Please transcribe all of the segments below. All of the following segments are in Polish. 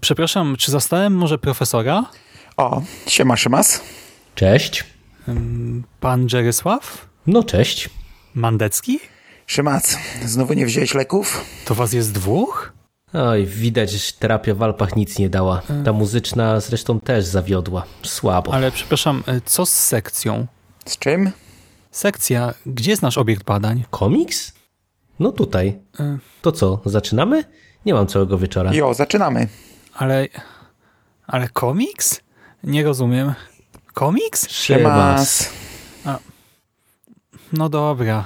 Przepraszam, czy zastałem może profesora? O, siema Szymas. Cześć. Pan Jerysław? No cześć. Mandecki? Szymas, znowu nie wziąłeś leków? To was jest dwóch? Oj, widać, że terapia w Alpach nic nie dała. Ta muzyczna zresztą też zawiodła. Słabo. Ale przepraszam, e, co z sekcją? Z czym? Sekcja, gdzie jest nasz obiekt badań? Komiks? No tutaj. Y. To co, zaczynamy? Nie mam całego wieczora. Jo, zaczynamy. Ale... Ale komiks? Nie rozumiem. Komiks? Szymas. No dobra.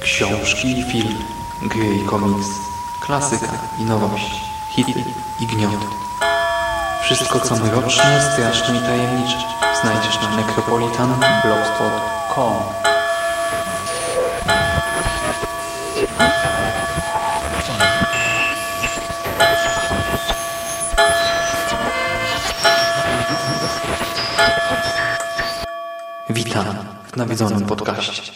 Książki i film, gry i komiks, klasyka i nowość, hity i gnioty. Wszystko co mroczne, straszne i tajemnicze znajdziesz na necropolitanblogspot.com Witam w nawiedzonym podcaście.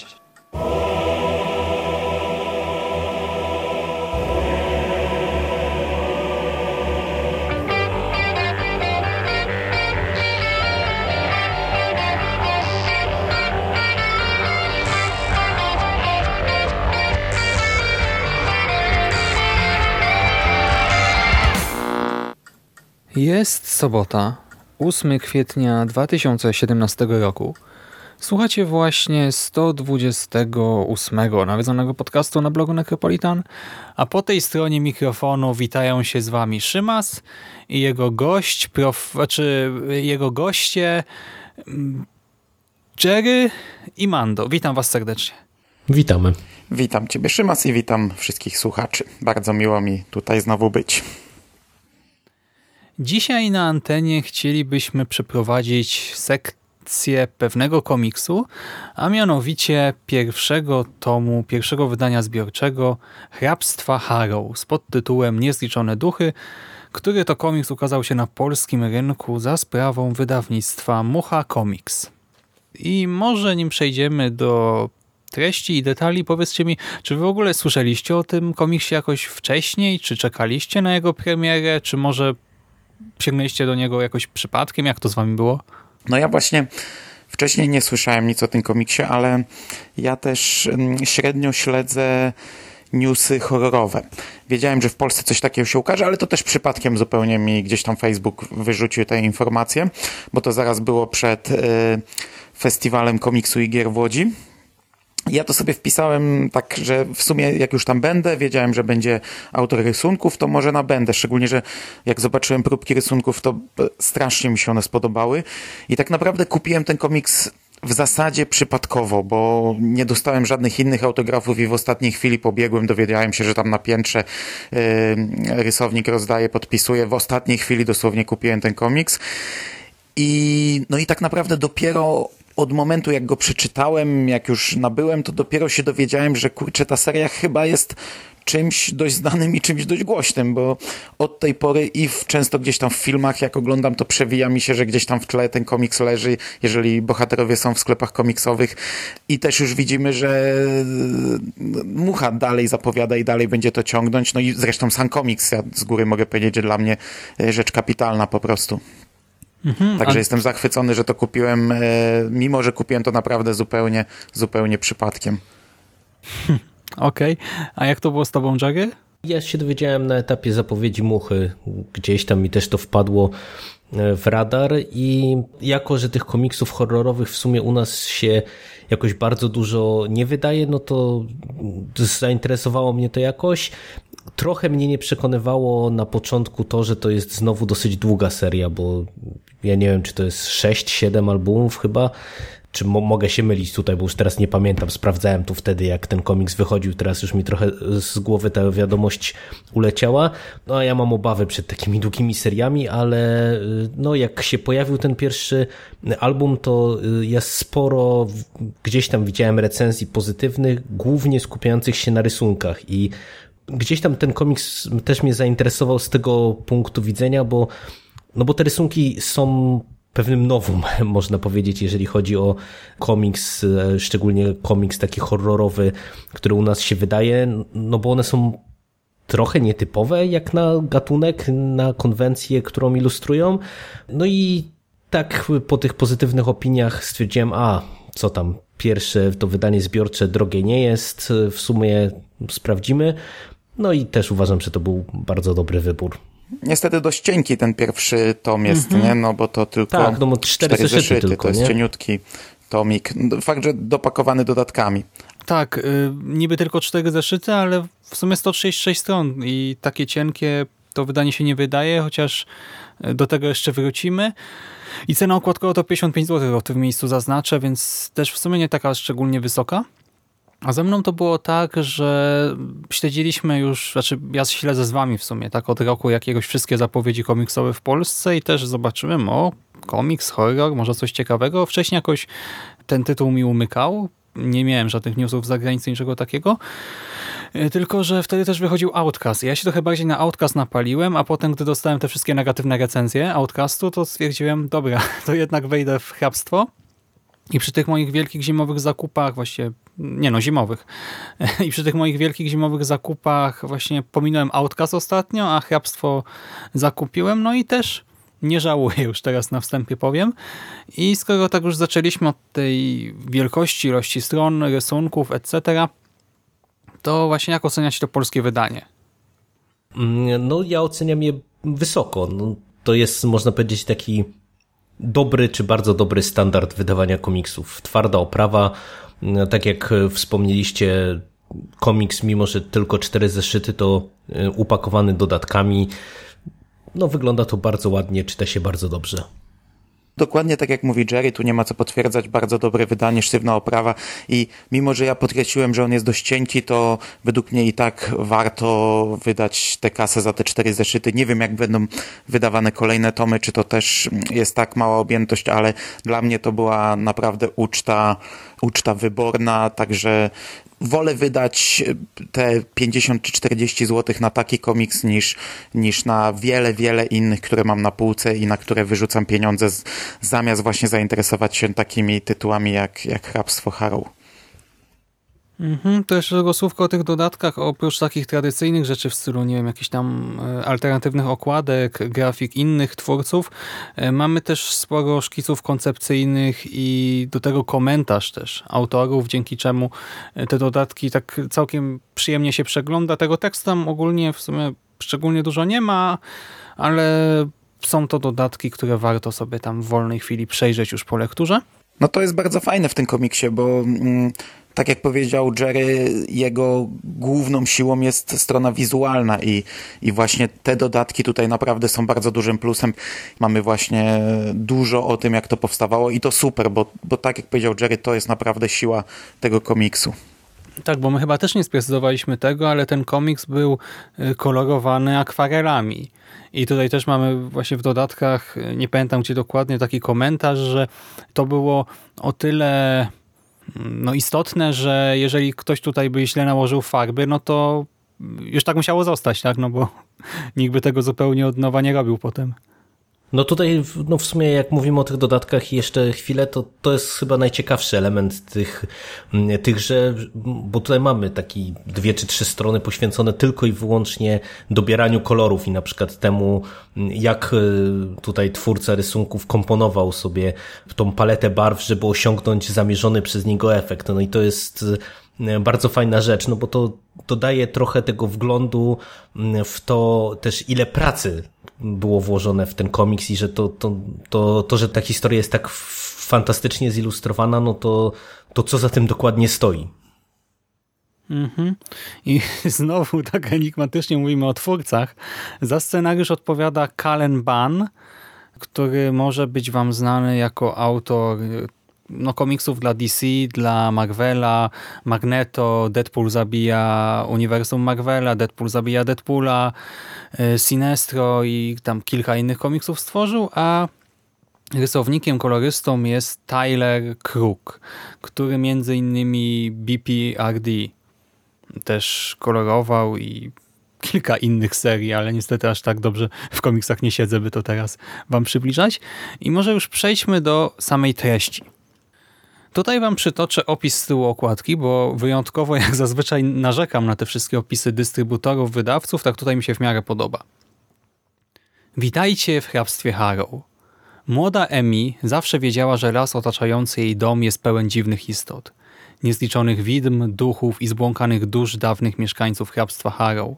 Jest sobota, 8 kwietnia 2017 roku. Słuchacie właśnie 128 nawiedzonego podcastu na blogu Necropolitan, a po tej stronie mikrofonu witają się z wami Szymas i jego gość, prof, znaczy jego goście mm, Jerry i Mando. Witam was serdecznie. Witamy. Witam Ciebie Szymas i witam wszystkich słuchaczy. Bardzo miło mi tutaj znowu być. Dzisiaj na antenie chcielibyśmy przeprowadzić sekcję pewnego komiksu, a mianowicie pierwszego tomu, pierwszego wydania zbiorczego Hrabstwa Harrow z podtytułem Niezliczone Duchy, który to komiks ukazał się na polskim rynku za sprawą wydawnictwa Mucha Comics. I może nim przejdziemy do treści i detali, powiedzcie mi, czy wy w ogóle słyszeliście o tym komiksie jakoś wcześniej, czy czekaliście na jego premierę, czy może sięgnęliście do niego jakoś przypadkiem? Jak to z wami było? No ja właśnie wcześniej nie słyszałem nic o tym komiksie, ale ja też mm, średnio śledzę newsy horrorowe. Wiedziałem, że w Polsce coś takiego się ukaże, ale to też przypadkiem zupełnie mi gdzieś tam Facebook wyrzucił te informacje, bo to zaraz było przed y, festiwalem komiksu i gier w Łodzi. Ja to sobie wpisałem tak, że w sumie jak już tam będę, wiedziałem, że będzie autor rysunków, to może nabędę. Szczególnie, że jak zobaczyłem próbki rysunków, to e, strasznie mi się one spodobały. I tak naprawdę kupiłem ten komiks w zasadzie przypadkowo, bo nie dostałem żadnych innych autografów i w ostatniej chwili pobiegłem, dowiedziałem się, że tam na piętrze yy, rysownik rozdaje, podpisuje. W ostatniej chwili dosłownie kupiłem ten komiks. I, no i tak naprawdę dopiero od momentu, jak go przeczytałem, jak już nabyłem, to dopiero się dowiedziałem, że kurczę, ta seria chyba jest czymś dość znanym i czymś dość głośnym, bo od tej pory i w, często gdzieś tam w filmach, jak oglądam, to przewija mi się, że gdzieś tam w tle ten komiks leży, jeżeli bohaterowie są w sklepach komiksowych i też już widzimy, że e, Mucha dalej zapowiada i dalej będzie to ciągnąć, no i zresztą sam komiks, ja z góry mogę powiedzieć, że dla mnie e, rzecz kapitalna po prostu. Także a- jestem zachwycony, że to kupiłem, e, mimo że kupiłem to naprawdę zupełnie, zupełnie przypadkiem. Okej. A jak to było z tobą, Jerry? Ja się dowiedziałem na etapie zapowiedzi muchy. Gdzieś tam mi też to wpadło e, w radar i jako, że tych komiksów horrorowych w sumie u nas się jakoś bardzo dużo nie wydaje, no to zainteresowało mnie to jakoś. Trochę mnie nie przekonywało na początku to, że to jest znowu dosyć długa seria, bo ja nie wiem, czy to jest 6-7 albumów chyba, czy mo mogę się mylić tutaj, bo już teraz nie pamiętam, sprawdzałem tu wtedy, jak ten komiks wychodził, teraz już mi trochę z głowy ta wiadomość uleciała. No a ja mam obawy przed takimi długimi seriami, ale y, no jak się pojawił ten pierwszy album, to y, ja sporo gdzieś tam widziałem recenzji pozytywnych, głównie skupiających się na rysunkach. I gdzieś tam ten komiks też mnie zainteresował z tego punktu widzenia, bo no bo te rysunki są pewnym nowum, można powiedzieć, jeżeli chodzi o komiks, e, szczególnie komiks taki horrorowy, który u nas się wydaje, no bo one są trochę nietypowe jak na gatunek, na konwencję, którą ilustrują. No i tak po tych pozytywnych opiniach stwierdziłem, a co tam, pierwsze to wydanie zbiorcze drogie nie jest, w sumie sprawdzimy. No i też uważam, że to był bardzo dobry wybór. Niestety dość cienki ten pierwszy tom jest, mm -hmm. nie? No bo to tylko tak, no, cztery, cztery zeszyty, tylko, to jest nie? cieniutki tomik. Fakt, że dopakowany dodatkami. Tak, y, niby tylko cztery zeszyty, ale w sumie 136 stron i takie cienkie to wydanie się nie wydaje, chociaż y, do tego jeszcze wrócimy. I cena okładkowa to 55 zł, o tym miejscu zaznaczę, więc też w sumie nie taka szczególnie wysoka. A ze mną to było tak, że śledziliśmy już, znaczy ja śledzę z wami w sumie, tak od roku jakiegoś wszystkie zapowiedzi komiksowe w Polsce i też zobaczyłem, o, komiks, horror, może coś ciekawego. Wcześniej jakoś ten tytuł mi umykał, nie miałem żadnych newsów z zagranicy, niczego takiego. E, tylko, że wtedy też wychodził Outcast. Ja się trochę bardziej na Outcast napaliłem, a potem, gdy dostałem te wszystkie negatywne recenzje Outcastu, to stwierdziłem, dobra, to jednak wejdę w hrabstwo. I przy tych moich wielkich zimowych zakupach, właśnie, nie no, zimowych, i przy tych moich wielkich zimowych zakupach właśnie pominąłem Outcast ostatnio, a hrabstwo zakupiłem, no i też nie żałuję, już teraz na wstępie powiem. I skoro tak już zaczęliśmy od tej wielkości, ilości stron, rysunków, etc., to właśnie jak oceniać to polskie wydanie? Mm, no ja oceniam je wysoko. No, to jest, można powiedzieć, taki dobry czy bardzo dobry standard wydawania komiksów. Twarda oprawa, mm, tak jak wspomnieliście, komiks, mimo że tylko cztery zeszyty, to y, upakowany dodatkami. No, wygląda to bardzo ładnie, czyta się bardzo dobrze. Dokładnie tak jak mówi Jerry, tu nie ma co potwierdzać, bardzo dobre wydanie, sztywna oprawa i mimo, że ja podkreśliłem, że on jest dość cienki, to według mnie i tak warto wydać tę kasę za te cztery zeszyty. Nie wiem, jak będą wydawane kolejne tomy, czy to też jest tak mała objętość, ale dla mnie to była naprawdę uczta, uczta wyborna, także wolę wydać te 50 czy 40 zł na taki komiks niż, niż na wiele, wiele innych, które mam na półce i na które wyrzucam pieniądze z, zamiast właśnie zainteresować się takimi tytułami jak, jak Hrabstwo Harrow. Mhm, to jeszcze tylko słówko o tych dodatkach, oprócz takich tradycyjnych rzeczy w stylu, nie wiem, jakichś tam e, alternatywnych okładek, grafik innych twórców. E, mamy też sporo szkiców koncepcyjnych i do tego komentarz też autorów, dzięki czemu e, te dodatki tak całkiem przyjemnie się przegląda. Tego tekstu tam ogólnie w sumie szczególnie dużo nie ma, ale są to dodatki, które warto sobie tam w wolnej chwili przejrzeć już po lekturze. No to jest bardzo fajne w tym komiksie, bo mm, tak jak powiedział Jerry, jego główną siłą jest strona wizualna i, i właśnie te dodatki tutaj naprawdę są bardzo dużym plusem. Mamy właśnie dużo o tym, jak to powstawało i to super, bo, bo tak jak powiedział Jerry, to jest naprawdę siła tego komiksu. Tak, bo my chyba też nie sprecyzowaliśmy tego, ale ten komiks był y, kolorowany akwarelami. I tutaj też mamy właśnie w dodatkach, y, nie pamiętam gdzie dokładnie, taki komentarz, że to było o tyle no istotne, że jeżeli ktoś tutaj by źle nałożył farby, no to już tak musiało zostać, tak? No bo nikt by tego zupełnie od nowa nie robił potem. No tutaj no w sumie jak mówimy o tych dodatkach jeszcze chwilę, to to jest chyba najciekawszy element tych, tychże, bo tutaj mamy taki dwie czy trzy strony poświęcone tylko i wyłącznie dobieraniu kolorów i na przykład temu, jak y, tutaj twórca rysunków komponował sobie tą paletę barw, żeby osiągnąć zamierzony przez niego efekt. No i to jest bardzo fajna rzecz, no bo to, to daje trochę tego wglądu mm, w to też ile pracy było włożone w ten komiks i że to, to, to, to że ta historia jest tak fantastycznie zilustrowana, no to, to co za tym dokładnie stoi. Mhm. I znowu tak enigmatycznie mówimy o twórcach. Za scenariusz odpowiada Kalen Ban, który może być wam znany jako autor no, komiksów dla DC, dla Marvela, Magneto, Deadpool zabija uniwersum Marvela, Deadpool zabija Deadpoola, y, Sinestro i tam kilka innych komiksów stworzył, a rysownikiem, kolorystą jest Tyler Crook, który między innymi BPRD też kolorował i kilka innych serii, ale niestety aż tak dobrze w komiksach nie siedzę, by to teraz wam przybliżać. I może już przejdźmy do samej treści. Tutaj wam przytoczę opis z tyłu okładki, bo wyjątkowo jak zazwyczaj narzekam na te wszystkie opisy dystrybutorów, wydawców, tak tutaj mi się w miarę podoba. Witajcie w hrabstwie Harrow. Młoda Emi zawsze wiedziała, że las otaczający jej dom jest pełen dziwnych istot. Niezliczonych widm, duchów i zbłąkanych dusz dawnych mieszkańców hrabstwa Harrow.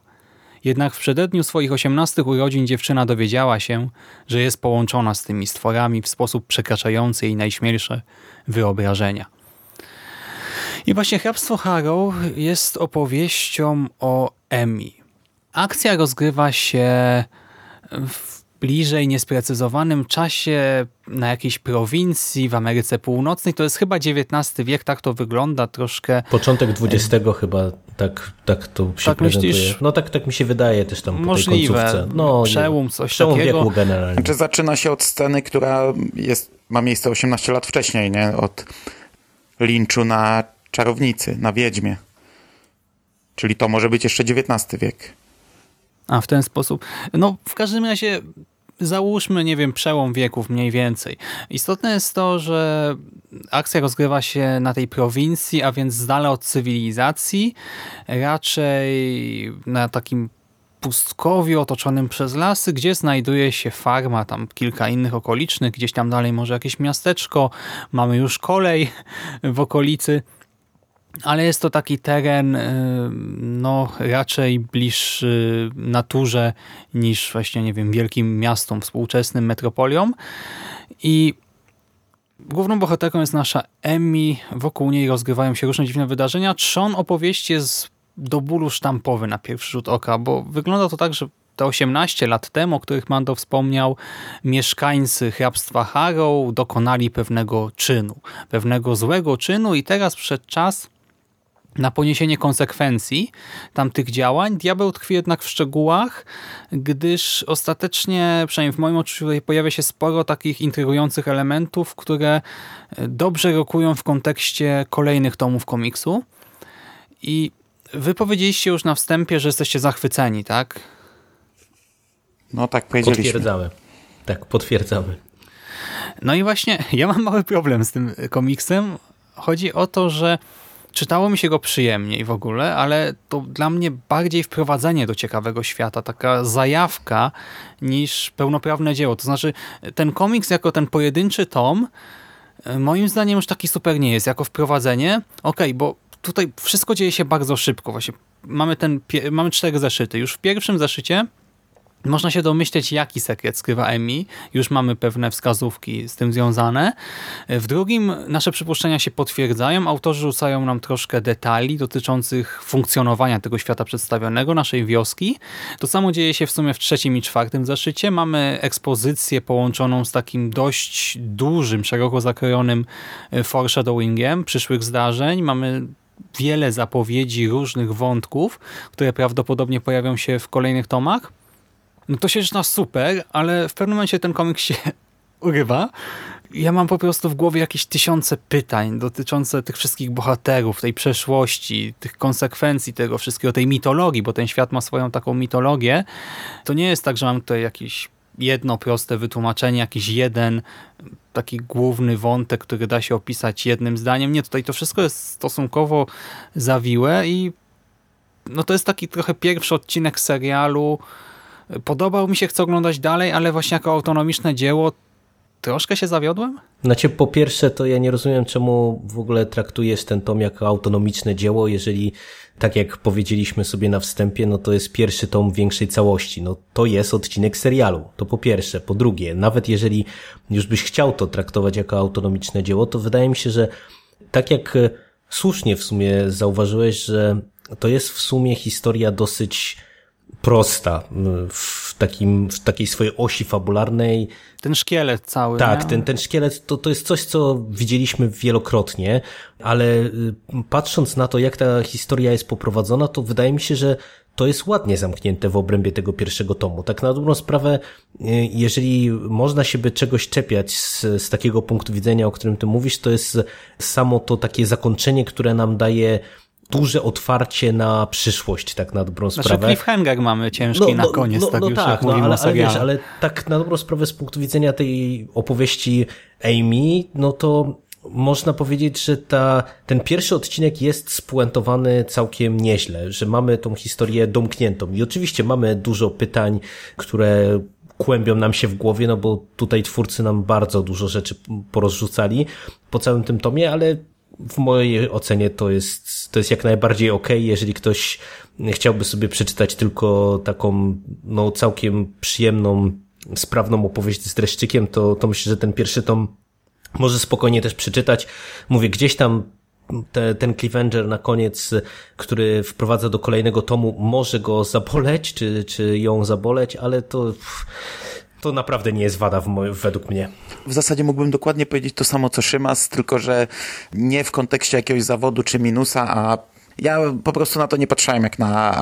Jednak w przededniu swoich osiemnastych urodzin dziewczyna dowiedziała się, że jest połączona z tymi stworami w sposób przekraczający jej najśmielsze wyobrażenia. I właśnie Hrabstwo Harrow jest opowieścią o Emi. Akcja rozgrywa się w bliżej niesprecyzowanym czasie na jakiejś prowincji w Ameryce Północnej. To jest chyba XIX wiek, tak to wygląda troszkę. Początek XX chyba tak, tak to się Tak prezentuje. myślisz? No tak, tak mi się wydaje też tam po Możliwe. tej końcówce. No, Przełom, coś Przełom takiego. wieku generalnie. Znaczy zaczyna się od sceny, która jest, ma miejsce 18 lat wcześniej, nie? Od linczu na czarownicy, na wiedźmie. Czyli to może być jeszcze XIX wiek. A w ten sposób. No w każdym razie załóżmy, nie wiem, przełom wieków mniej więcej. Istotne jest to, że akcja rozgrywa się na tej prowincji, a więc z dala od cywilizacji, raczej na takim pustkowiu otoczonym przez lasy, gdzie znajduje się farma, tam kilka innych okolicznych, gdzieś tam dalej może jakieś miasteczko, mamy już kolej w okolicy, ale jest to taki teren y, no raczej bliższy naturze niż właśnie, nie wiem, wielkim miastom, współczesnym metropoliom i Główną bohaterką jest nasza Emmy, wokół niej rozgrywają się różne dziwne wydarzenia. Trzon opowieści jest do bólu sztampowy na pierwszy rzut oka, bo wygląda to tak, że te 18 lat temu, o których Mando wspomniał, mieszkańcy hrabstwa Harrow dokonali pewnego czynu, pewnego złego czynu i teraz przed czas na poniesienie konsekwencji tamtych działań. Diabeł tkwi jednak w szczegółach, gdyż ostatecznie, przynajmniej w moim odczuciu, tutaj pojawia się sporo takich intrygujących elementów, które dobrze rokują w kontekście kolejnych tomów komiksu. I wy powiedzieliście już na wstępie, że jesteście zachwyceni, tak? No tak powiedzieliśmy. Potwierdzamy. Tak, potwierdzamy. No i właśnie, ja mam mały problem z tym komiksem. Chodzi o to, że czytało mi się go przyjemniej w ogóle, ale to dla mnie bardziej wprowadzenie do ciekawego świata, taka zajawka niż pełnoprawne dzieło. To znaczy ten komiks jako ten pojedynczy tom e, moim zdaniem już taki super nie jest. Jako wprowadzenie, okej, bo tutaj wszystko dzieje się bardzo szybko. Właśnie mamy, ten, mamy cztery zeszyty. Już w pierwszym zeszycie można się domyśleć, jaki sekret skrywa Emi. Już mamy pewne wskazówki z tym związane. W drugim nasze przypuszczenia się potwierdzają. Autorzy rzucają nam troszkę detali dotyczących funkcjonowania tego świata przedstawionego, naszej wioski. To samo dzieje się w sumie w trzecim i czwartym zeszycie. Mamy ekspozycję połączoną z takim dość dużym, szeroko zakrojonym e, foreshadowingiem przyszłych zdarzeń. Mamy wiele zapowiedzi różnych wątków, które prawdopodobnie pojawią się w kolejnych tomach. No to się zaczyna super, ale w pewnym momencie ten komiks się urywa. Ja mam po prostu w głowie jakieś tysiące pytań dotyczące tych wszystkich bohaterów, tej przeszłości, tych konsekwencji tego wszystkiego, tej mitologii, bo ten świat ma swoją taką mitologię. To nie jest tak, że mam tutaj jakieś jedno proste wytłumaczenie, jakiś jeden taki główny wątek, który da się opisać jednym zdaniem. Nie, tutaj to wszystko jest stosunkowo zawiłe i no to jest taki trochę pierwszy odcinek serialu, Podobał mi się, chcę oglądać dalej, ale właśnie jako autonomiczne dzieło troszkę się zawiodłem. Znaczy, po pierwsze, to ja nie rozumiem, czemu w ogóle traktujesz ten tom jako autonomiczne dzieło, jeżeli, tak jak powiedzieliśmy sobie na wstępie, no to jest pierwszy tom większej całości. No to jest odcinek serialu. To po pierwsze. Po drugie, nawet jeżeli już byś chciał to traktować jako autonomiczne dzieło, to wydaje mi się, że tak jak e, słusznie w sumie zauważyłeś, że to jest w sumie historia dosyć prosta w takim, w takiej swojej osi fabularnej. Ten szkielet cały. Tak, nie? ten, ten szkielet to, to jest coś, co widzieliśmy wielokrotnie, ale y, patrząc na to, jak ta historia jest poprowadzona, to wydaje mi się, że to jest ładnie zamknięte w obrębie tego pierwszego tomu. Tak na dobrą sprawę, y, jeżeli można się by czegoś czepiać z, z takiego punktu widzenia, o którym ty mówisz, to jest samo to takie zakończenie, które nam daje duże otwarcie na przyszłość, tak na dobrą Znaczy sprawę. cliffhanger mamy ciężki na koniec, no, tak no już tak, jak no, mówimy ale, o ale wiesz, serialu. ale tak na dobrą sprawę z punktu widzenia tej opowieści Amy, no to można powiedzieć, że ta, ten pierwszy odcinek jest spuentowany całkiem nieźle, że mamy tą historię domkniętą i oczywiście mamy dużo pytań, które kłębią nam się w głowie, no bo tutaj twórcy nam bardzo dużo rzeczy porozrzucali po całym tym tomie, ale w mojej ocenie to jest, to jest jak najbardziej ok, jeżeli ktoś chciałby sobie przeczytać tylko taką, no całkiem przyjemną, sprawną opowieść z dreszczykiem, to, to myślę, że ten pierwszy tom może spokojnie też przeczytać. Mówię, gdzieś tam te, ten cliffhanger na koniec, który wprowadza do kolejnego tomu, może go zaboleć, czy, czy ją zaboleć, ale to, to naprawdę nie jest wada według mnie. W zasadzie mógłbym dokładnie powiedzieć to samo co Szymas, tylko że nie w kontekście jakiegoś zawodu czy minusa, a ja po prostu na to nie patrzyłem jak na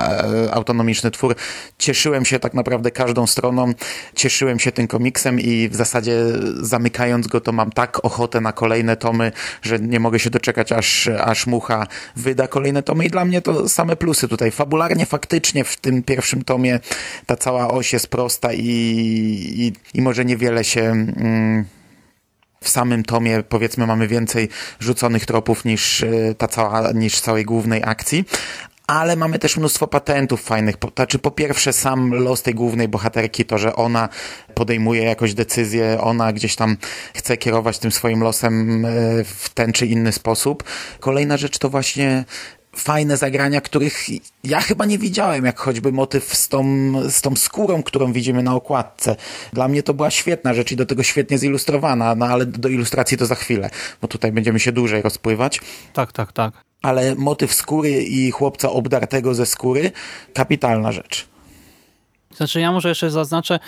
e, autonomiczny twór. Cieszyłem się tak naprawdę każdą stroną, cieszyłem się tym komiksem i w zasadzie zamykając go to mam tak ochotę na kolejne tomy, że nie mogę się doczekać aż, aż Mucha wyda kolejne tomy i dla mnie to same plusy tutaj. Fabularnie, faktycznie w tym pierwszym tomie ta cała oś jest prosta i, i, i może niewiele się... Mm, w samym tomie powiedzmy mamy więcej rzuconych tropów niż e, ta cała, niż całej głównej akcji. Ale mamy też mnóstwo patentów fajnych. Po, znaczy, po pierwsze, sam los tej głównej bohaterki, to, że ona podejmuje jakąś decyzję, ona gdzieś tam chce kierować tym swoim losem e, w ten czy inny sposób. Kolejna rzecz to właśnie fajne zagrania, których ja chyba nie widziałem, jak choćby motyw z tą, z tą skórą, którą widzimy na okładce. Dla mnie to była świetna rzecz i do tego świetnie zilustrowana, no ale do ilustracji to za chwilę, bo tutaj będziemy się dłużej rozpływać. Tak, tak, tak. Ale motyw skóry i chłopca obdartego ze skóry, kapitalna rzecz. Znaczy ja może jeszcze zaznaczę,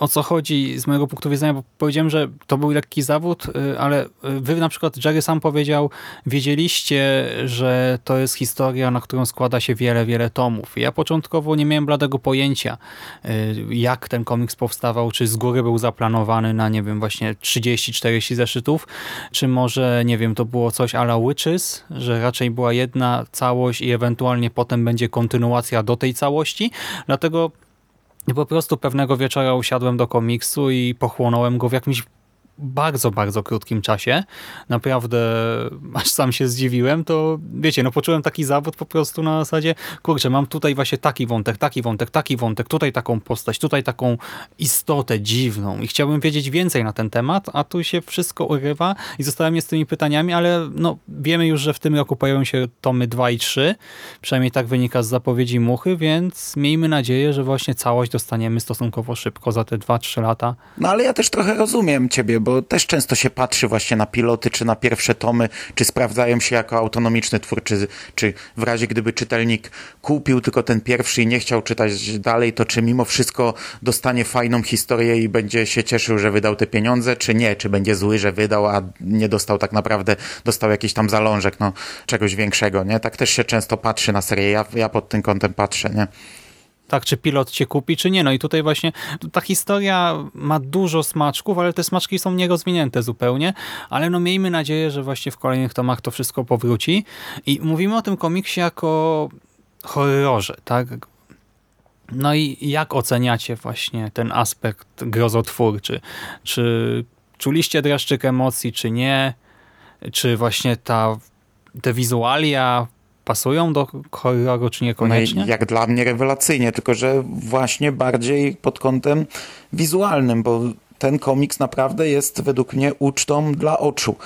o co chodzi z mojego punktu widzenia, bo powiedziałem, że to był lekki zawód, y, ale wy na przykład, Jerry sam powiedział, wiedzieliście, że to jest historia, na którą składa się wiele, wiele tomów. Ja początkowo nie miałem bladego pojęcia, y, jak ten komiks powstawał, czy z góry był zaplanowany na, nie wiem, właśnie 30-40 zeszytów, czy może, nie wiem, to było coś ala Witches, że raczej była jedna całość i ewentualnie potem będzie kontynuacja do tej całości, dlatego po prostu pewnego wieczora usiadłem do komiksu i pochłonąłem go w jakimś bardzo, bardzo krótkim czasie. Naprawdę, aż sam się zdziwiłem, to wiecie, no poczułem taki zawód po prostu na zasadzie, kurczę, mam tutaj właśnie taki wątek, taki wątek, taki wątek, tutaj taką postać, tutaj taką istotę dziwną i chciałbym wiedzieć więcej na ten temat, a tu się wszystko urywa i zostałem je z tymi pytaniami, ale no wiemy już, że w tym roku pojawią się tomy 2 i 3, przynajmniej tak wynika z zapowiedzi Muchy, więc miejmy nadzieję, że właśnie całość dostaniemy stosunkowo szybko za te 2-3 lata. No ale ja też trochę rozumiem ciebie, bo też często się patrzy właśnie na piloty, czy na pierwsze tomy, czy sprawdzają się jako autonomiczny twór, czy, czy w razie gdyby czytelnik kupił tylko ten pierwszy i nie chciał czytać dalej, to czy mimo wszystko dostanie fajną historię i będzie się cieszył, że wydał te pieniądze, czy nie, czy będzie zły, że wydał, a nie dostał tak naprawdę, dostał jakiś tam zalążek, no, czegoś większego, nie? Tak też się często patrzy na serię, ja, ja pod tym kątem patrzę, nie? Tak, czy pilot cię kupi, czy nie. No i tutaj właśnie ta historia ma dużo smaczków, ale te smaczki są nierozwinięte zupełnie, ale no miejmy nadzieję, że właśnie w kolejnych tomach to wszystko powróci. I mówimy o tym komiksie jako horrorze, tak? No i jak oceniacie właśnie ten aspekt grozotwórczy? Czy czuliście dreszczyk emocji, czy nie? Czy właśnie ta, te wizualia pasują do horroru, czy niekoniecznie? No jak dla mnie rewelacyjnie, tylko że właśnie bardziej pod kątem wizualnym, bo ten komiks naprawdę jest według mnie ucztą dla oczu.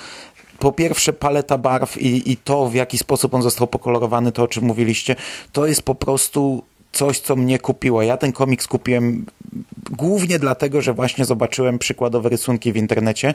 Po pierwsze paleta barw i, i to, w jaki sposób on został pokolorowany, to o czym mówiliście, to jest po prostu coś, co mnie kupiło. Ja ten komiks kupiłem głównie dlatego, że właśnie zobaczyłem przykładowe rysunki w internecie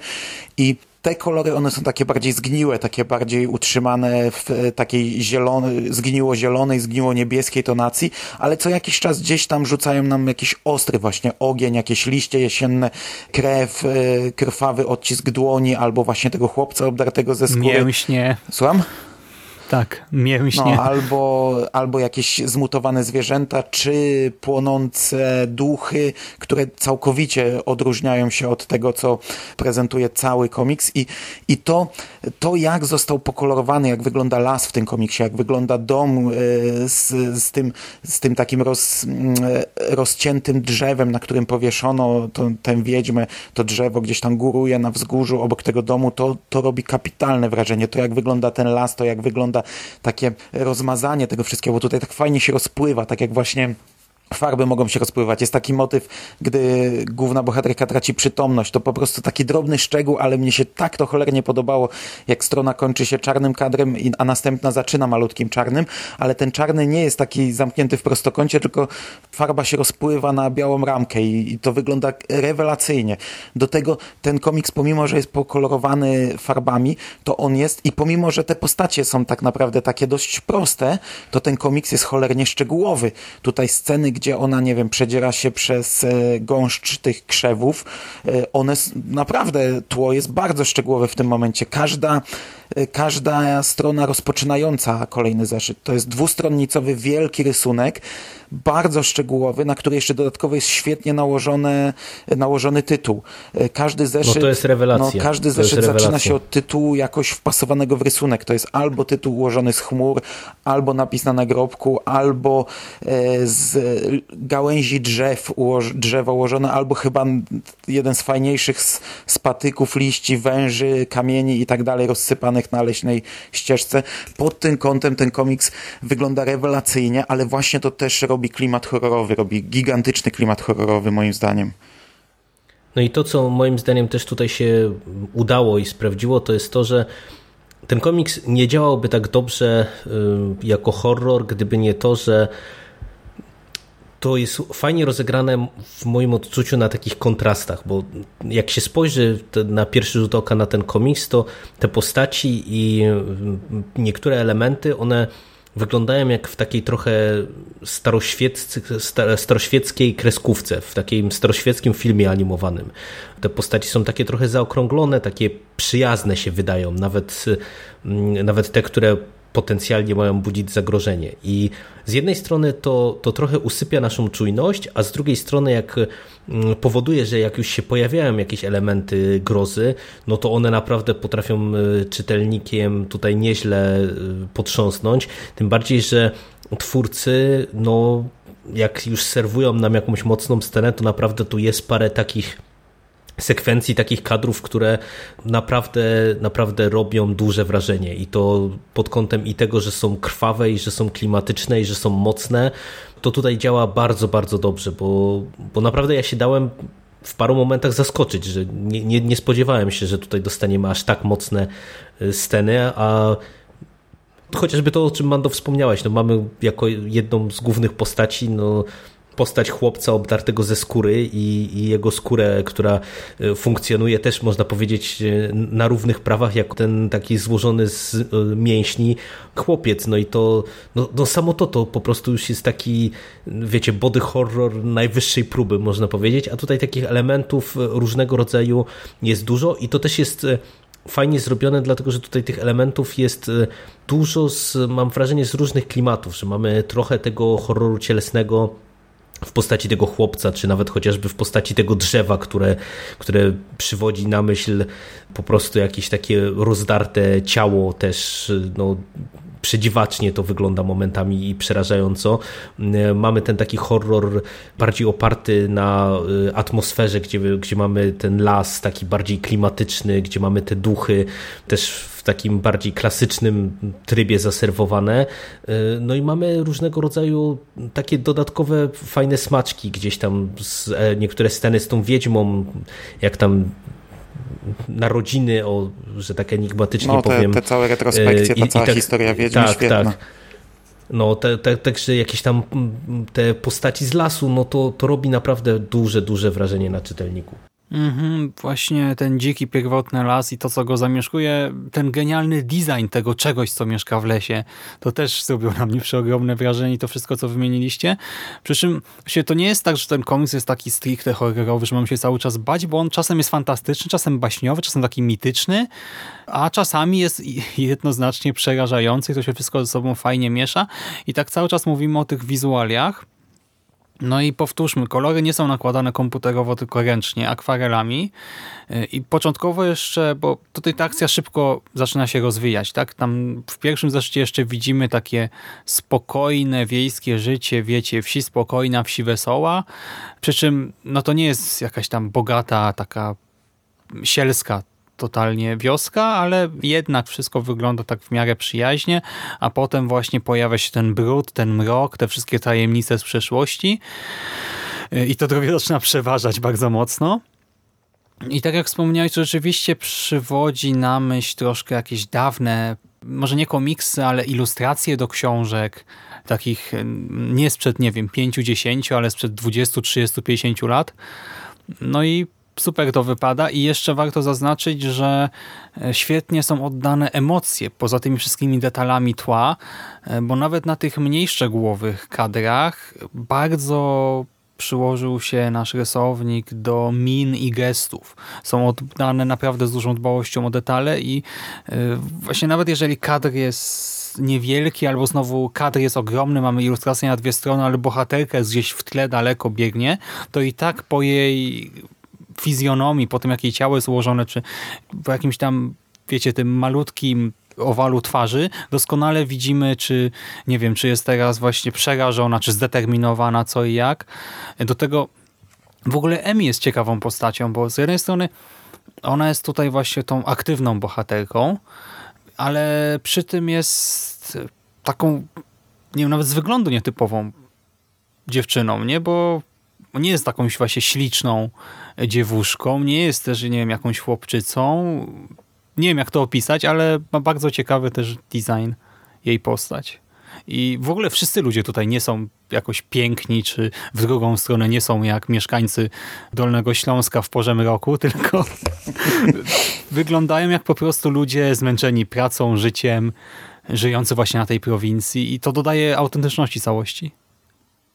i te kolory, one są takie bardziej zgniłe, takie bardziej utrzymane w e, takiej zielonej, zgniło-zielonej, zgniło-niebieskiej tonacji, ale co jakiś czas gdzieś tam rzucają nam jakiś ostry właśnie ogień, jakieś liście jesienne, krew, e, krwawy odcisk dłoni, albo właśnie tego chłopca obdartego ze skóry. Mięśnie. Słucham? Tak, mięśnie. No, albo, albo jakieś zmutowane zwierzęta, czy płonące duchy, które całkowicie odróżniają się od tego, co prezentuje cały komiks. I, i to, to, jak został pokolorowany, jak wygląda las w tym komiksie, jak wygląda dom e, z, z, tym, z tym takim roz, e, rozciętym drzewem, na którym powieszono to, tę wiedźmę, to drzewo gdzieś tam góruje na wzgórzu obok tego domu, to, to robi kapitalne wrażenie. To, jak wygląda ten las, to jak wygląda takie rozmazanie tego wszystkiego, bo tutaj tak fajnie się rozpływa, tak jak właśnie farby mogą się rozpływać. Jest taki motyw, gdy główna bohaterka traci przytomność. To po prostu taki drobny szczegół, ale mnie się tak to cholernie podobało, jak strona kończy się czarnym kadrem, a następna zaczyna malutkim czarnym, ale ten czarny nie jest taki zamknięty w prostokącie, tylko farba się rozpływa na białą ramkę i, i to wygląda rewelacyjnie. Do tego ten komiks, pomimo, że jest pokolorowany farbami, to on jest i pomimo, że te postacie są tak naprawdę takie dość proste, to ten komiks jest cholernie szczegółowy. Tutaj sceny, gdzie ona, nie wiem, przedziera się przez e, gąszcz tych krzewów. E, one naprawdę, tło jest bardzo szczegółowe w tym momencie. Każda, e, każda strona rozpoczynająca kolejny zeszyt to jest dwustronnicowy, wielki rysunek, bardzo szczegółowy, na który jeszcze dodatkowo jest świetnie nałożone, nałożony tytuł. Każdy zeszyt, no to jest rewelacja. No, każdy zeszyt zaczyna się od tytułu jakoś wpasowanego w rysunek. To jest albo tytuł ułożony z chmur, albo napis na nagrobku, albo z gałęzi drzew, drzewa ułożone, albo chyba jeden z fajniejszych z, z patyków, liści, węży, kamieni i tak dalej rozsypanych na leśnej ścieżce. Pod tym kątem ten komiks wygląda rewelacyjnie, ale właśnie to też robi klimat horrorowy, robi gigantyczny klimat horrorowy moim zdaniem. No i to, co moim zdaniem też tutaj się udało i sprawdziło, to jest to, że ten komiks nie działałby tak dobrze y, jako horror, gdyby nie to, że to jest fajnie rozegrane w moim odczuciu na takich kontrastach, bo jak się spojrzy na pierwszy rzut oka na ten komiks, to te postaci i niektóre elementy, one wyglądają jak w takiej trochę staroświeckiej kreskówce, w takim staroświeckim filmie animowanym. Te postaci są takie trochę zaokrąglone, takie przyjazne się wydają, nawet, nawet te, które potencjalnie mają budzić zagrożenie. I z jednej strony to, to trochę usypia naszą czujność, a z drugiej strony jak mm, powoduje, że jak już się pojawiają jakieś elementy grozy, no to one naprawdę potrafią y, czytelnikiem tutaj nieźle y, potrząsnąć. Tym bardziej, że twórcy, no jak już serwują nam jakąś mocną scenę, to naprawdę tu jest parę takich sekwencji takich kadrów, które naprawdę, naprawdę robią duże wrażenie. I to pod kątem i tego, że są krwawe i że są klimatyczne i że są mocne, to tutaj działa bardzo, bardzo dobrze, bo, bo naprawdę ja się dałem w paru momentach zaskoczyć, że nie, nie, nie spodziewałem się, że tutaj dostaniemy aż tak mocne y, sceny, a chociażby to, o czym Mando wspomniałeś, no mamy jako jedną z głównych postaci no, postać chłopca obdartego ze skóry i, i, jego skórę, która e, funkcjonuje też, można powiedzieć, e, na równych prawach, jak ten taki złożony z e, mięśni chłopiec. No i to, no, no samo to, to po prostu już jest taki, wiecie, body horror najwyższej próby, można powiedzieć, a tutaj takich elementów różnego rodzaju jest dużo i to też jest fajnie zrobione, dlatego że tutaj tych elementów jest dużo, z, mam wrażenie, z różnych klimatów, że mamy trochę tego horroru cielesnego, w postaci tego chłopca, czy nawet chociażby w postaci tego drzewa, które, które przywodzi na myśl po prostu jakieś takie rozdarte ciało też, no, przedziwacznie to wygląda momentami i przerażająco. Mamy ten taki horror bardziej oparty na y, atmosferze, gdzie, gdzie mamy ten las taki bardziej klimatyczny, gdzie mamy te duchy też takim bardziej klasycznym trybie zaserwowane. Y, no i mamy różnego rodzaju takie dodatkowe fajne smaczki gdzieś tam, z, e, niektóre sceny z tą wiedźmą, jak tam narodziny, o, że tak enigmatycznie no, te, powiem. te całe retrospekcje, ta cała tak, historia Wiedźmy tak, świetna. Tak. No, także te, jakieś tam te postaci z lasu, no to, to robi naprawdę duże, duże wrażenie na czytelniku. Mhm, właśnie ten dziki, pierwotny las i to, co go zamieszkuje, ten genialny design tego czegoś, co mieszka w lesie, to też zrobiło na mnie przeogromne wrażenie i to wszystko, co wymieniliście. Przy czym się to nie jest tak, że ten komiks jest taki stricte horrorowy, że mam się cały czas bać, bo on czasem jest fantastyczny, czasem baśniowy, czasem taki mityczny, a czasami jest jednoznacznie przerażający i to się wszystko ze sobą fajnie miesza. I tak cały czas mówimy o tych wizualiach, no i powtórzmy, kolory nie są nakładane komputerowo, tylko ręcznie, akwarelami. Y, I początkowo jeszcze, bo tutaj ta akcja szybko zaczyna się rozwijać, tak? Tam w pierwszym zresztą jeszcze widzimy takie spokojne, wiejskie życie, wiecie, wsi spokojna, wsi wesoła. Przy czym, no to nie jest jakaś tam bogata, taka sielska totalnie wioska, ale jednak wszystko wygląda tak w miarę przyjaźnie, a potem właśnie pojawia się ten brud, ten mrok, te wszystkie tajemnice z przeszłości i to trochę zaczyna przeważać bardzo mocno. I tak jak wspomniałeś, to rzeczywiście przywodzi na myśl troszkę jakieś dawne, może nie komiksy, ale ilustracje do książek, takich nie sprzed, nie wiem, 5-10, ale sprzed 20, 30, 50 lat. No i super to wypada i jeszcze warto zaznaczyć, że e, świetnie są oddane emocje poza tymi wszystkimi detalami tła, e, bo nawet na tych mniej szczegółowych kadrach bardzo przyłożył się nasz rysownik do min i gestów. Są oddane naprawdę z dużą dbałością o detale i e, właśnie nawet jeżeli kadr jest niewielki, albo znowu kadr jest ogromny, mamy ilustrację na dwie strony, ale bohaterka jest gdzieś w tle daleko biegnie, to i tak po jej fizjonomii, po tym jak jej ciało jest ułożone, czy po jakimś tam, wiecie, tym malutkim owalu twarzy, doskonale widzimy, czy nie wiem, czy jest teraz właśnie przerażona, czy zdeterminowana, co i jak. Do tego w ogóle Emi jest ciekawą postacią, bo z jednej strony ona jest tutaj właśnie tą aktywną bohaterką, ale przy tym jest taką, nie wiem, nawet z wyglądu nietypową dziewczyną, nie? Bo nie jest jakąś właśnie śliczną dziewuszką, nie jest też, nie wiem, jakąś chłopczycą. Nie wiem, jak to opisać, ale ma bardzo ciekawy też design jej postać. I w ogóle wszyscy ludzie tutaj nie są jakoś piękni, czy w drugą stronę nie są jak mieszkańcy Dolnego Śląska w porze roku, tylko wyglądają jak po prostu ludzie zmęczeni pracą, życiem, żyjący właśnie na tej prowincji i to dodaje autentyczności całości.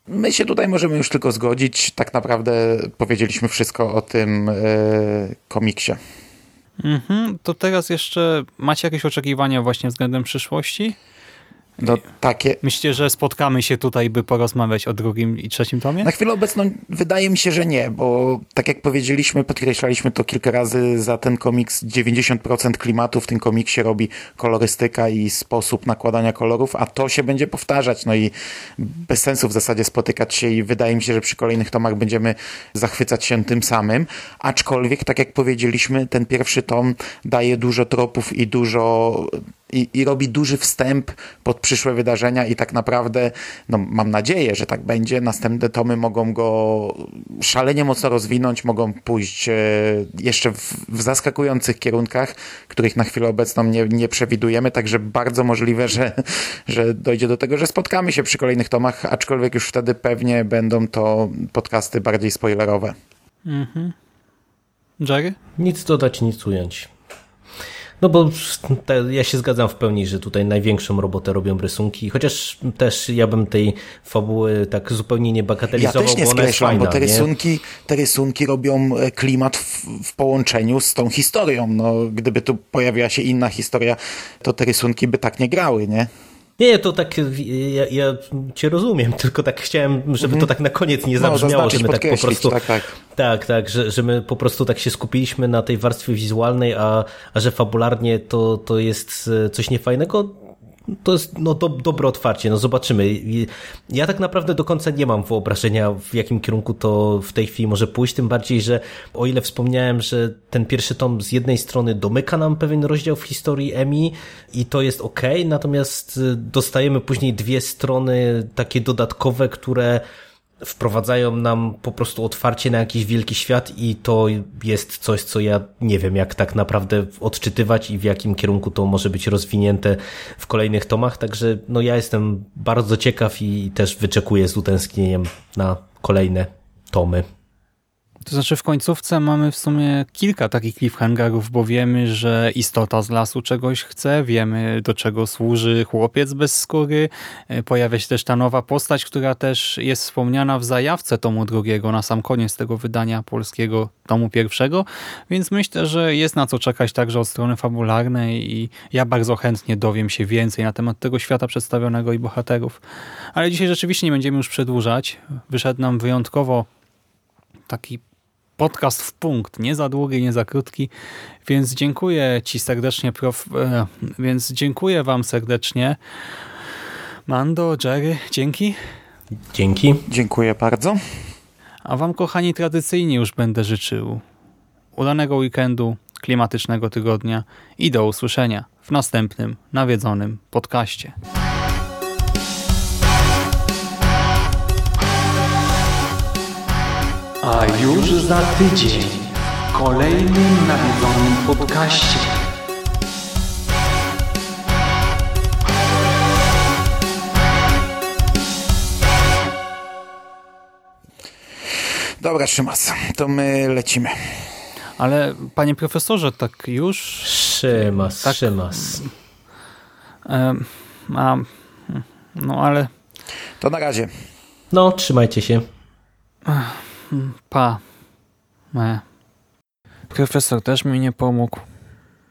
My się tutaj możemy już tylko zgodzić. Tak naprawdę powiedzieliśmy wszystko o tym yy, komiksie. Mhm, to teraz jeszcze macie jakieś oczekiwania właśnie względem przyszłości? No, takie. Myślicie, że spotkamy się tutaj, by porozmawiać o drugim i trzecim tomie? Na chwilę obecną wydaje mi się, że nie, bo tak jak powiedzieliśmy, podkreślaliśmy to kilka razy, za ten komiks 90% klimatu w tym komiksie robi kolorystyka i sposób nakładania kolorów, a to się będzie powtarzać, no i bez sensu w zasadzie spotykać się i wydaje mi się, że przy kolejnych tomach będziemy zachwycać się tym samym, aczkolwiek, tak jak powiedzieliśmy, ten pierwszy tom daje dużo tropów i dużo i, i robi duży wstęp pod przyszłe wydarzenia i tak naprawdę, no mam nadzieję, że tak będzie, następne tomy mogą go szalenie mocno rozwinąć, mogą pójść e, jeszcze w, w zaskakujących kierunkach, których na chwilę obecną nie, nie przewidujemy, także bardzo możliwe, że, że dojdzie do tego, że spotkamy się przy kolejnych tomach, aczkolwiek już wtedy pewnie będą to podcasty bardziej spoilerowe. Mhm. Jerry? Nic dodać, nic ująć. No bo te, ja się zgadzam w pełni, że tutaj największą robotę robią rysunki, chociaż też ja bym tej fabuły tak zupełnie nie bagatelizował, ja też nie bo skreślam, fajna, bo te nie? rysunki, te rysunki robią e, klimat w, w połączeniu z tą historią. No, gdyby tu pojawiła się inna historia, to te rysunki by tak nie grały, nie? Nie, to tak, ja, ja cię rozumiem, tylko tak chciałem, żeby to tak na koniec nie No, zabrzmiało, zaznaczyć, że my tak po prostu... tak, tak. Tak, tak, że, że my po prostu tak się skupiliśmy na tej warstwie wizualnej, a, a że fabularnie to, to jest e, coś niefajnego, to jest no, do, dobre otwarcie, no zobaczymy. Ja tak naprawdę do końca nie mam wyobrażenia, w jakim kierunku to w tej chwili może pójść, tym bardziej, że o ile wspomniałem, że ten pierwszy tom z jednej strony domyka nam pewien rozdział w historii Emi i to jest ok, natomiast y, dostajemy później dwie strony takie dodatkowe, które wprowadzają nam po prostu otwarcie na jakiś wielki świat i to jest coś, co ja nie wiem, jak tak naprawdę odczytywać i w jakim kierunku to może być rozwinięte w kolejnych tomach, także no ja jestem bardzo ciekaw i też wyczekuję z utęsknieniem na kolejne tomy. To znaczy w końcówce mamy w sumie kilka takich cliffhangerów, bo wiemy, że istota z lasu czegoś chce, wiemy do czego służy chłopiec bez skóry, E, pojawia się też ta nowa postać, która też jest wspomniana w zajawce tomu drugiego, na sam koniec tego wydania polskiego tomu pierwszego, więc myślę, że jest na co czekać także od strony fabularnej i ja bardzo chętnie dowiem się więcej na temat tego świata przedstawionego i bohaterów. Ale dzisiaj rzeczywiście nie będziemy już przedłużać. Wyszedł nam wyjątkowo taki podcast w punkt, nie za długi, nie za krótki, więc dziękuję Ci serdecznie, prof, e, więc dziękuję Wam serdecznie. Mando, Jerry, dzięki. Dzięki. Dziękuję bardzo. A Wam, kochani, tradycyjnie już będę życzył udanego weekendu, klimatycznego tygodnia i do usłyszenia w następnym nawiedzonym podcaście. A już za tydzień w kolejnym nawiedzonym podcaście. Dobra, Szymas, to my lecimy. Ale panie profesorze, tak już... Szymas, Tak. szymas. A, no ale To na razie. No, trzymajcie się. Pa. E. Profesor też mi nie pomógł.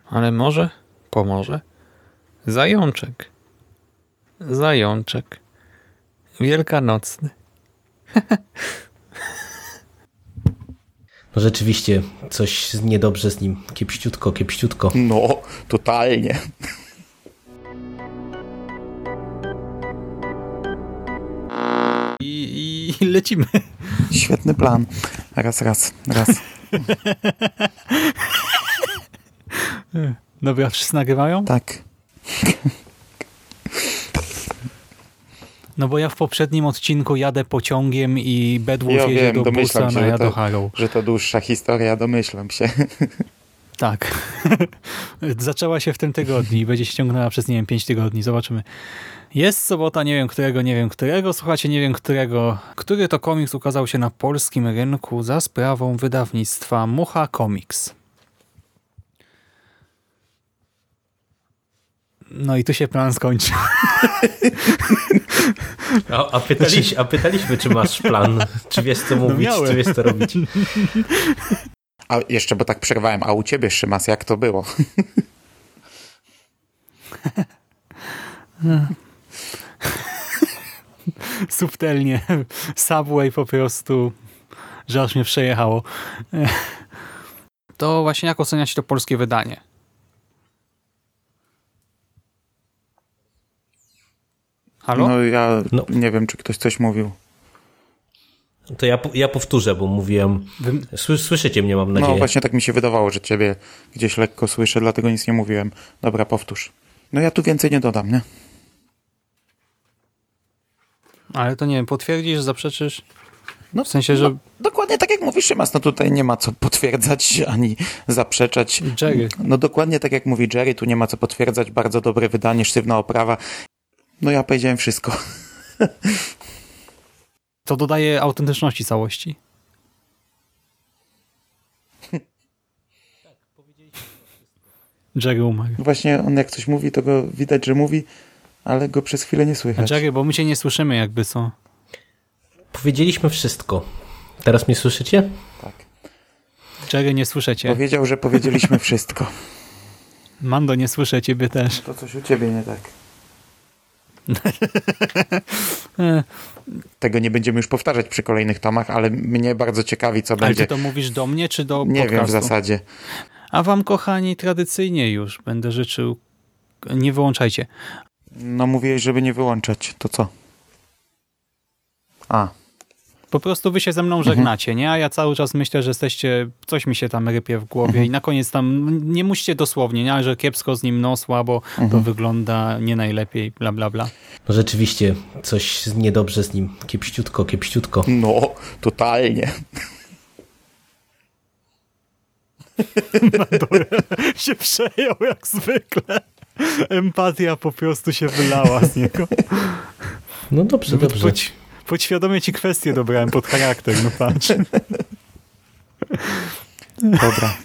Ale może pomoże. Zajączek. Zajączek. Wielkanocny. No rzeczywiście, coś niedobrze z nim. Kiepściutko, kiepściutko. No, totalnie. I, lecimy. Świetny plan. Raz, raz, raz. Dobra, wszyscy nagrywają? Tak. No bo ja w poprzednim odcinku jadę pociągiem i Bedwulf Ja jedzie wiem, do się, że to- Jado Harrow. Że to dłuższa historia, domyślam się. Tak. Zaczęła się w tym tygodniu i będzie się ciągnęła przez, nie wiem, 5 tygodni. Zobaczymy. Jest sobota, nie wiem którego, nie wiem którego. Słuchajcie, nie wiem którego. Który to komiks ukazał się na polskim rynku za sprawą wydawnictwa Mucha Comics. No i tu się plan skończy. A, a, pytaliś, a pytaliśmy, czy masz plan, czy wiesz co mówić, miałem. czy wiesz co robić. A jeszcze, bo tak przerwałem, a u ciebie, Szymas, jak to było? Subtelnie. Subway po prostu, że aż mnie przejechało. To właśnie jak oceniać to polskie wydanie? Halo? No ja No. nie wiem, czy ktoś coś mówił. To ja, ja powtórzę, bo mówiłem. Słyszycie mnie, mam nadzieję. No właśnie tak mi się wydawało, że ciebie gdzieś lekko słyszę, dlatego nic nie mówiłem. Dobra, powtórz. No ja tu więcej nie dodam, nie? Ale to nie wiem, potwierdzisz, zaprzeczysz? No, W sensie, że no, dokładnie tak jak mówi Szymas, no tutaj nie ma co potwierdzać ani zaprzeczać. Jerry. No dokładnie tak jak mówi Jerry, tu nie ma co potwierdzać, bardzo dobre wydanie, sztywna oprawa. No ja powiedziałem wszystko. to dodaje autentyczności całości. Jerry umarł. Właśnie on jak coś mówi, to go widać, że mówi, ale go przez chwilę nie słychać. Jerry, bo my cię nie słyszymy jakby co. Powiedzieliśmy wszystko. Teraz mnie słyszycie? Tak. Jerry, nie słyszę cię. Powiedział, że powiedzieliśmy wszystko. Mando, nie słyszę ciebie też. To coś u ciebie nie tak. Tego nie będziemy już powtarzać przy kolejnych tomach, ale mnie bardzo ciekawi, co Ale będzie. ty to mówisz do mnie, czy do Nie podcastu? wiem w zasadzie. A wam, kochani, tradycyjnie już będę życzył... Nie wyłączajcie. No mówiłeś, żeby nie wyłączać. To co? A, Po prostu wy się ze mną żegnacie, nie? A ja cały czas myślę, że jesteście... Coś mi się tam rypie w głowie i na koniec tam... Nie musicie dosłownie, nie? Że kiepsko z nim, no słabo, to wygląda nie najlepiej, bla, bla, bla. No rzeczywiście, coś niedobrze z nim. Kiepściutko, kiepściutko. no, totalnie. się przejął jak zwykle. Empatia po prostu się wylała z niego. No dobrze, dobrze. Pod, podświadomie ci kwestię dobrałem pod charakter, no patrz. Dobra.